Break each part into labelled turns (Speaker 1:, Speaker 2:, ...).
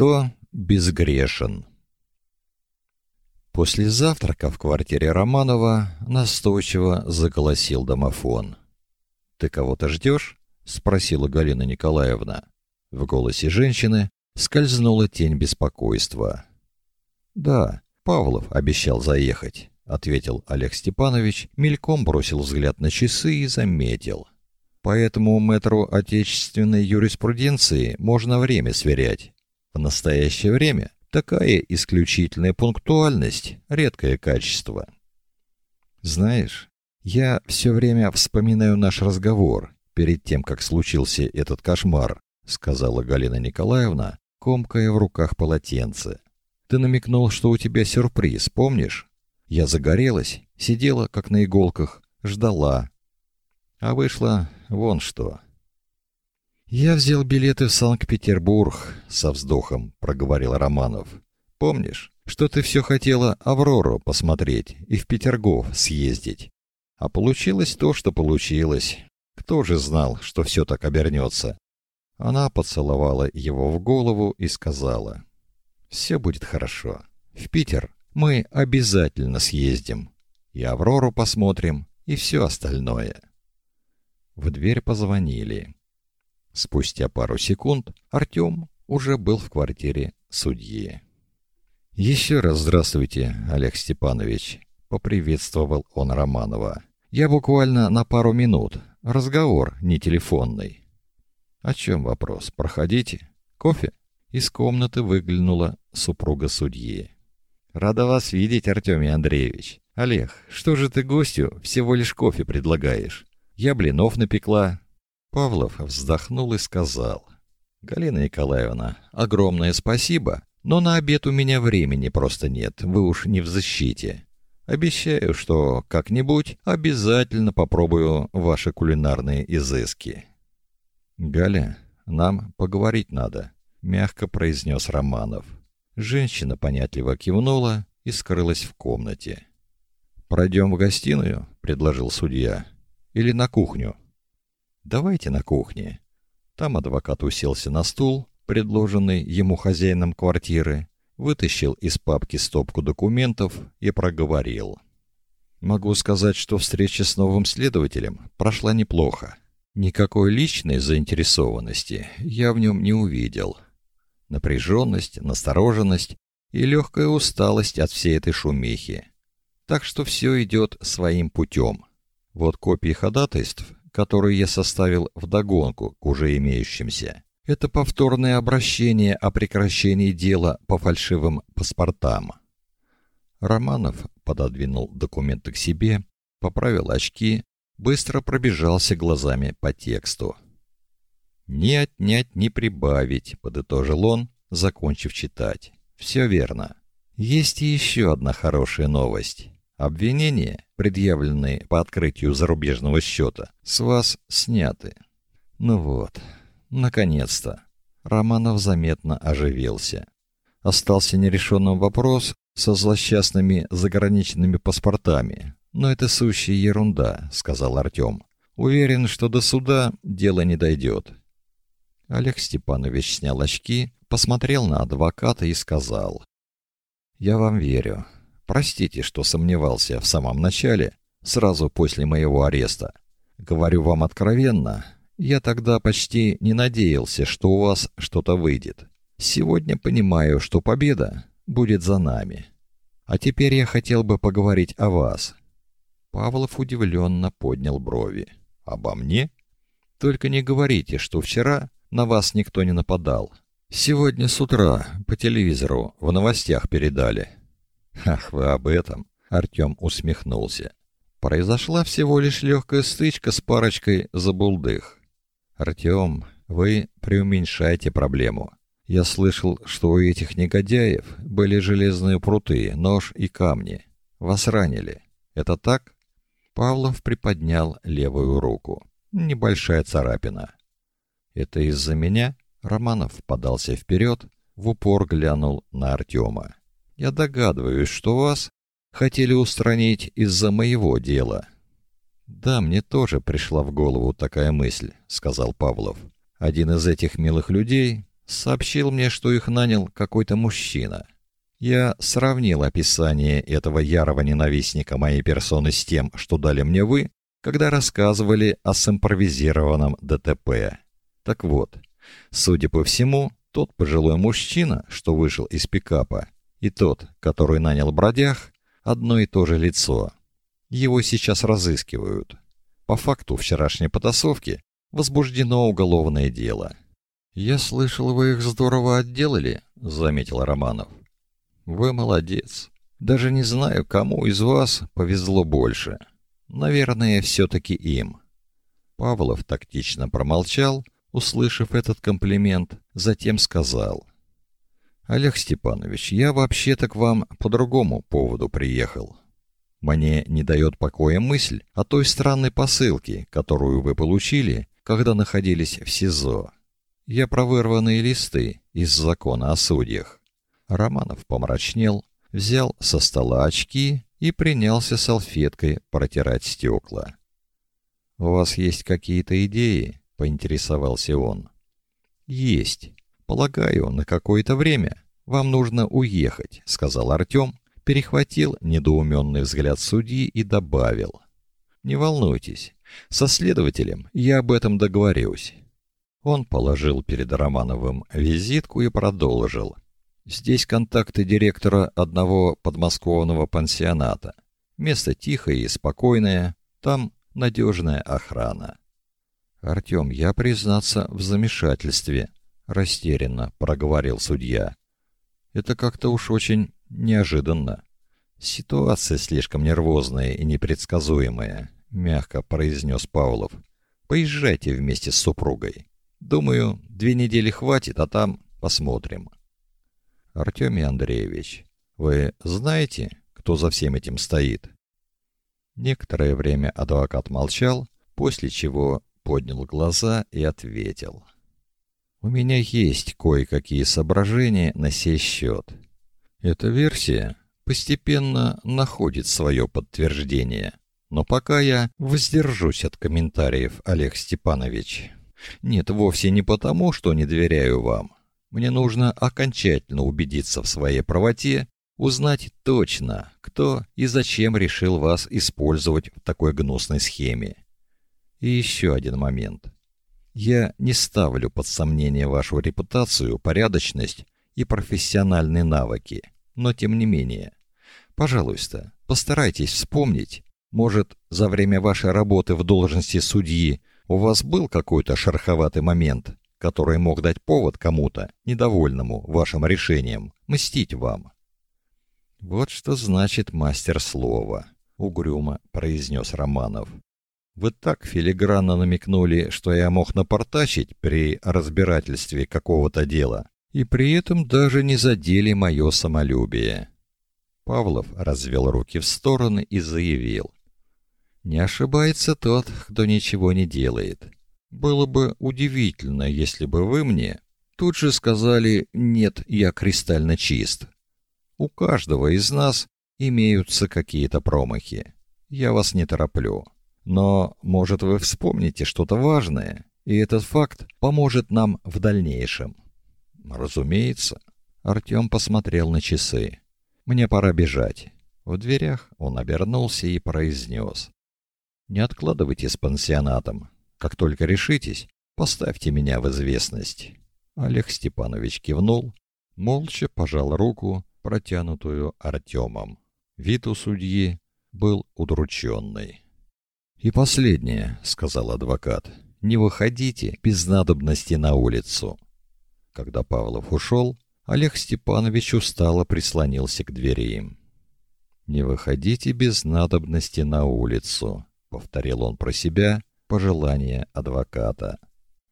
Speaker 1: Кто безгрешен? После завтрака в квартире Романова настойчиво заголосил домофон. «Ты кого-то ждешь?» — спросила Галина Николаевна. В голосе женщины скользнула тень беспокойства. «Да, Павлов обещал заехать», — ответил Олег Степанович, мельком бросил взгляд на часы и заметил. «По этому метру отечественной юриспруденции можно время сверять. В настоящее время такая исключительная пунктуальность — редкое качество». «Знаешь, я все время вспоминаю наш разговор перед тем, как случился этот кошмар», — сказала Галина Николаевна, комкая в руках полотенце. Ты намекнул, что у тебя сюрприз, помнишь? Я загорелась, сидела как на иголках, ждала. А вышло вон что. Я взял билеты в Санкт-Петербург, со вздохом проговорил Романов. Помнишь, что ты все хотела Аврору посмотреть и в Петергоф съездить? А получилось то, что получилось. Кто же знал, что все так обернется? Она поцеловала его в голову и сказала: все будет хорошо. В Питер мы обязательно съездим. И Аврору посмотрим, и все остальное. В дверь позвонили. Спустя пару секунд Артем уже был в квартире судьи. «Еще раз здравствуйте, Олег Степанович», — поприветствовал он Романова. «Я буквально на пару минут. Разговор не телефонный». «О чем вопрос? Проходите. Кофе?» Из комнаты выглянула супруга судьи. «Рада вас видеть, Артемий Андреевич. Олег, что же ты гостю всего лишь кофе предлагаешь? Я блинов напекла». Павлов вздохнул и сказал. «Галина Николаевна, огромное спасибо, но на обед у меня времени просто нет, вы уж не в защите. Обещаю, что как-нибудь обязательно попробую ваши кулинарные изыски». «Галя, нам поговорить надо», — мягко произнес Романов. Женщина понятливо кивнула и скрылась в комнате. «Пройдем в гостиную?» — предложил судья. «Или на кухню?» «Давайте на кухне». Там адвокат уселся на стул, предложенный ему хозяином квартиры, вытащил из папки стопку документов и проговорил. «Могу сказать, что встреча с новым следователем прошла неплохо. Никакой личной заинтересованности я в нем не увидел напряженность, настороженность и легкая усталость от всей этой шумихи. Так что все идет своим путем. Вот копии ходатайств, которые я составил в догонку к уже имеющимся. Это повторное обращение о прекращении дела по фальшивым паспортам. Романов пододвинул документы к себе, поправил очки, быстро пробежался глазами по тексту. «Не отнять, не прибавить», — подытожил он, закончив читать. «Все верно. Есть и еще одна хорошая новость. Обвинения, предъявленные по открытию зарубежного счета, с вас сняты». Ну вот, наконец-то. Романов заметно оживился. Остался нерешенным вопрос со злосчастными заграничными паспортами. Но это сущая ерунда, сказал Артем. Уверен, что до суда дело не дойдет. Олег Степанович снял очки, посмотрел на адвоката и сказал: "Я вам верю. Простите, что сомневался в самом начале, сразу после моего ареста. Говорю вам откровенно, я тогда почти не надеялся, что у вас что-то выйдет. Сегодня понимаю, что победа будет за нами. А теперь я хотел бы поговорить о вас". Павлов удивленно поднял брови. "Обо мне? Только не говорите, что вчера на вас никто не нападал. Сегодня с утра по телевизору в новостях передали. Ах, вы об этом, Артем усмехнулся. Произошла всего лишь легкая стычка с парочкой забулдых. Артем, вы преуменьшаете проблему. Я слышал, что у этих негодяев были железные пруты, нож и камни. Вас ранили. Это так? Павлов приподнял левую руку. Небольшая царапина. Это из-за меня? Романов подался вперед, в упор глянул на Артема. Я догадываюсь, что вас хотели устранить из-за моего дела. Да, мне тоже пришла в голову такая мысль, сказал Павлов. Один из этих милых людей Сообщил мне, что их нанял какой-то мужчина. Я сравнил описание этого ярого ненавистника моей персоны с тем, что дали мне вы, когда рассказывали о симпровизированном ДТП. Так вот, судя по всему, тот пожилой мужчина, что вышел из пикапа, и тот, который нанял бродяг, одно и то же лицо. Его сейчас разыскивают. По факту вчерашней потасовки возбуждено уголовное дело. Я слышал, вы их здорово отделали, заметил Романов. Вы молодец. Даже не знаю, кому из вас повезло больше. Наверное, все таки им. Павлов тактично промолчал, услышав этот комплимент, затем сказал: Олег Степанович, я вообще-то к вам по другому поводу приехал. Мне не дает покоя мысль о той странной посылке, которую вы получили, когда находились в СИЗО. Я про вырванные листы из закона о судьях. Романов помрачнел, взял со стола очки и принялся салфеткой протирать стекла. У вас есть какие-то идеи? поинтересовался он. Есть. Полагаю, на какое-то время вам нужно уехать, сказал Артём, перехватил недоуменный взгляд судьи и добавил: Не волнуйтесь, со следователем я об этом договорюсь. Он положил перед Романовым визитку и продолжил: Здесь контакты директора одного подмосковного пансионата. Место тихое и спокойное, там надежная охрана. Артём, я признаться в замешательстве, растерянно проговорил судья. Это как-то уж очень неожиданно. Ситуация слишком нервозная и непредсказуемая, мягко произнес Павлов. Поезжайте вместе с супругой. Думаю, две недели хватит, а там посмотрим. Артемий Андреевич, вы знаете, кто за всем этим стоит? Некоторое время адвокат молчал, после чего поднял глаза и ответил: У меня есть кое-какие соображения на сей счет. Эта версия постепенно находит свое подтверждение, но пока я воздержусь от комментариев, Олег Степанович. Нет, вовсе не потому, что не доверяю вам. Мне нужно окончательно убедиться в своей правоте, узнать точно, кто и зачем решил вас использовать в такой гнусной схеме. И еще один момент. Я не ставлю под сомнение вашу репутацию, порядочность и профессиональные навыки, но тем не менее, пожалуйста, постарайтесь вспомнить, может, за время вашей работы в должности судьи у вас был какой-то шероховатый момент, который мог дать повод кому-то, недовольному вашим решением, мстить вам. Вот что значит мастер слова, угрюмо произнес Романов. Вы так филигранно намекнули, что я мог напортачить при разбирательстве какого-то дела, и при этом даже не задели мое самолюбие. Павлов развел руки в стороны и заявил: "Не ошибается тот, кто ничего не делает. Было бы удивительно, если бы вы мне тут же сказали «нет, я кристально чист». У каждого из нас имеются какие-то промахи. Я вас не тороплю. Но, может, вы вспомните что-то важное, и этот факт поможет нам в дальнейшем. Разумеется. Артём посмотрел на часы. Мне пора бежать. В дверях он обернулся и произнес. Не откладывайте с пансионатом. Как только решитесь, поставьте меня в известность. Олег Степанович кивнул, молча пожал руку, протянутую Артемом. Вид у судьи был удрученный. И последнее, сказал адвокат. Не выходите без надобности на улицу. Когда Павлов ушел, Олег Степанович устало прислонился к двери. Не выходите без надобности на улицу, повторил он про себя пожелание адвоката.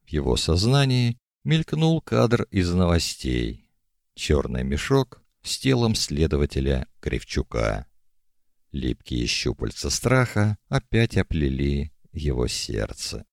Speaker 1: В его сознании мелькнул кадр из новостей. Черный мешок с телом следователя Кривчука. Липкие щупальца страха опять оплели его сердце.